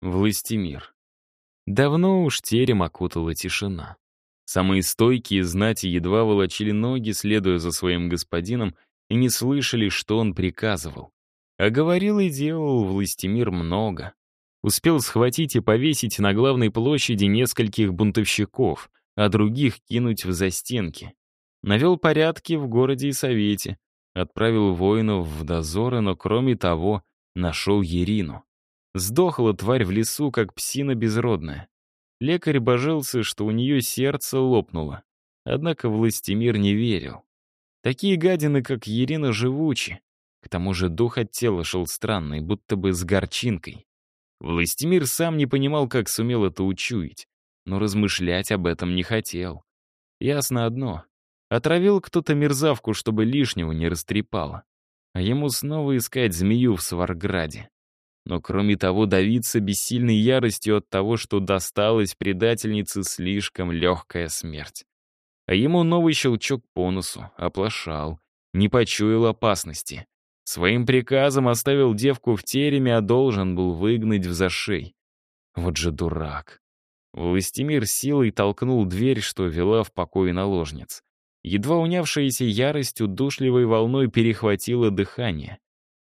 Властимир. Давно уж терем окутала тишина. Самые стойкие знати едва волочили ноги, следуя за своим господином, и не слышали, что он приказывал. А говорил и делал Властимир много. Успел схватить и повесить на главной площади нескольких бунтовщиков, а других кинуть в застенки. Навел порядки в городе и совете, отправил воинов в дозоры, но кроме того нашел Ерину. Сдохла тварь в лесу, как псина безродная. Лекарь божился, что у нее сердце лопнуло. Однако Властимир не верил. Такие гадины, как Ерина, живучи. К тому же дух от тела шел странный, будто бы с горчинкой. Властимир сам не понимал, как сумел это учуять, но размышлять об этом не хотел. Ясно одно. Отравил кто-то мерзавку, чтобы лишнего не растрепало. А ему снова искать змею в Сварграде. Но кроме того, давиться бессильной яростью от того, что досталась предательнице слишком легкая смерть. А ему новый щелчок по носу, оплошал, не почуял опасности. Своим приказом оставил девку в тереме, а должен был выгнать в зашей. Вот же дурак. Властимир силой толкнул дверь, что вела в покой наложниц. Едва унявшаяся ярость удушливой волной перехватила дыхание.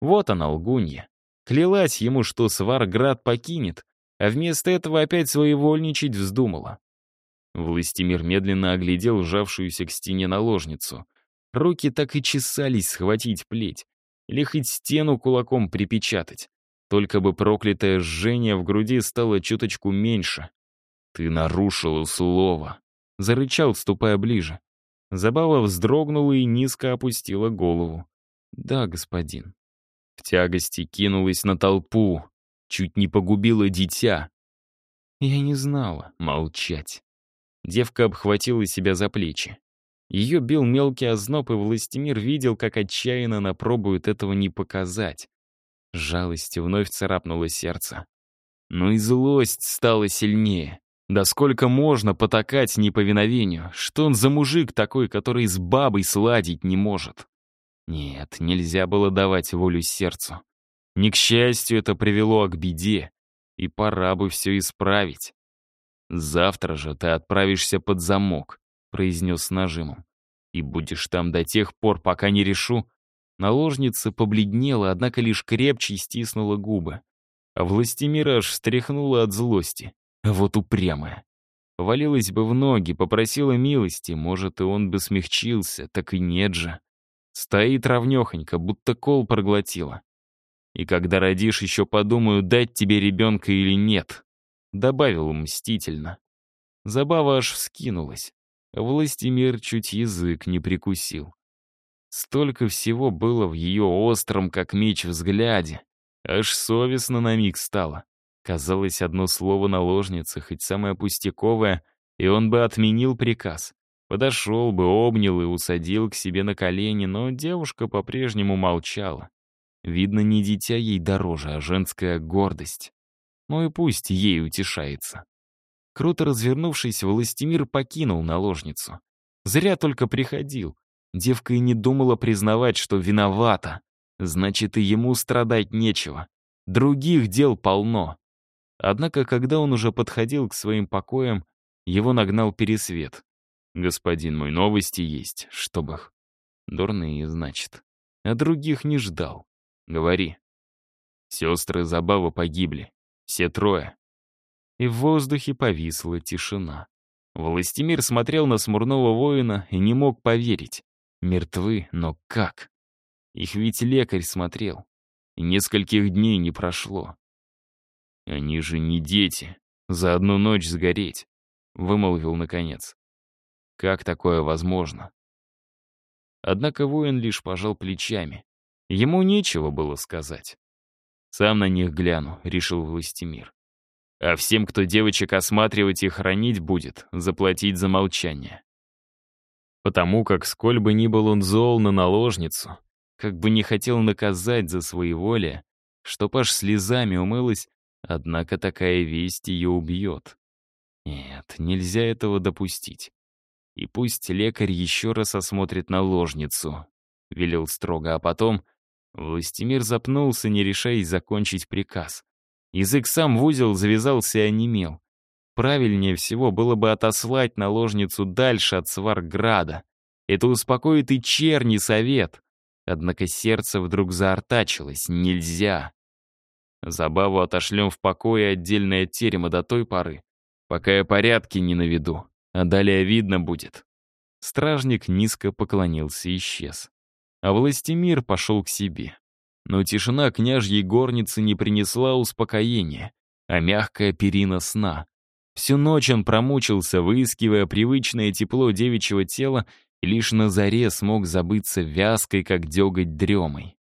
Вот она, лгунья. Клялась ему, что Сварград покинет, а вместо этого опять своевольничать вздумала. Властимир медленно оглядел сжавшуюся к стене наложницу. Руки так и чесались схватить плеть, или хоть стену кулаком припечатать. Только бы проклятое жжение в груди стало чуточку меньше. «Ты нарушил слово», — зарычал, ступая ближе. Забава вздрогнула и низко опустила голову. «Да, господин». В тягости кинулась на толпу, чуть не погубила дитя. Я не знала молчать. Девка обхватила себя за плечи. Ее бил мелкий озноб, и Властимир видел, как отчаянно она пробует этого не показать. Жалость вновь царапнуло сердце. Но и злость стала сильнее. Да сколько можно потакать неповиновению? Что он за мужик такой, который с бабой сладить не может? Нет, нельзя было давать волю сердцу. Не к счастью это привело, к беде. И пора бы все исправить. «Завтра же ты отправишься под замок», — произнес с нажимом. «И будешь там до тех пор, пока не решу». Наложница побледнела, однако лишь крепче стиснула губы. А Властимира аж встряхнула от злости. Вот упрямая. Повалилась бы в ноги, попросила милости, может, и он бы смягчился, так и нет же. Стоит ровнёхонько, будто кол проглотила. И когда родишь, еще подумаю, дать тебе ребенка или нет. Добавил мстительно. Забава аж вскинулась. Властимир чуть язык не прикусил. Столько всего было в ее остром, как меч, взгляде. Аж совестно на миг стало. Казалось, одно слово наложницы, хоть самое пустяковое, и он бы отменил приказ. Подошел бы, обнял и усадил к себе на колени, но девушка по-прежнему молчала. Видно, не дитя ей дороже, а женская гордость. Ну и пусть ей утешается. Круто развернувшись, Властимир покинул наложницу. Зря только приходил. Девка и не думала признавать, что виновата. Значит, и ему страдать нечего. Других дел полно. Однако, когда он уже подходил к своим покоям, его нагнал пересвет. «Господин мой, новости есть, чтобы их...» «Дурные, значит. А других не ждал. Говори». Сестры Забава погибли. Все трое. И в воздухе повисла тишина. Властимир смотрел на смурного воина и не мог поверить. Мертвы, но как? Их ведь лекарь смотрел. И нескольких дней не прошло. Они же не дети. За одну ночь сгореть. Вымолвил наконец. Как такое возможно? Однако воин лишь пожал плечами. Ему нечего было сказать. «Сам на них гляну», — решил Властимир. «А всем, кто девочек осматривать и хранить будет, заплатить за молчание». Потому как, сколь бы ни был он зол на наложницу, как бы не хотел наказать за своеволие, чтоб аж слезами умылась, однако такая весть ее убьет. Нет, нельзя этого допустить. И пусть лекарь еще раз осмотрит наложницу, — велел строго, а потом Властимир запнулся, не решаясь закончить приказ. Язык сам в узел завязался и онемел. Правильнее всего было бы отослать наложницу дальше от Сварграда. Это успокоит и черни совет. Однако сердце вдруг заортачилось. Нельзя. Забаву отошлем в покое отдельное терема до той поры, пока я порядки не наведу, а далее видно будет. Стражник низко поклонился и исчез. А Властимир пошел к себе. Но тишина княжьей горницы не принесла успокоения, а мягкая перина сна. Всю ночь он промучился, выискивая привычное тепло девичьего тела, и лишь на заре смог забыться вязкой, как деготь дремой.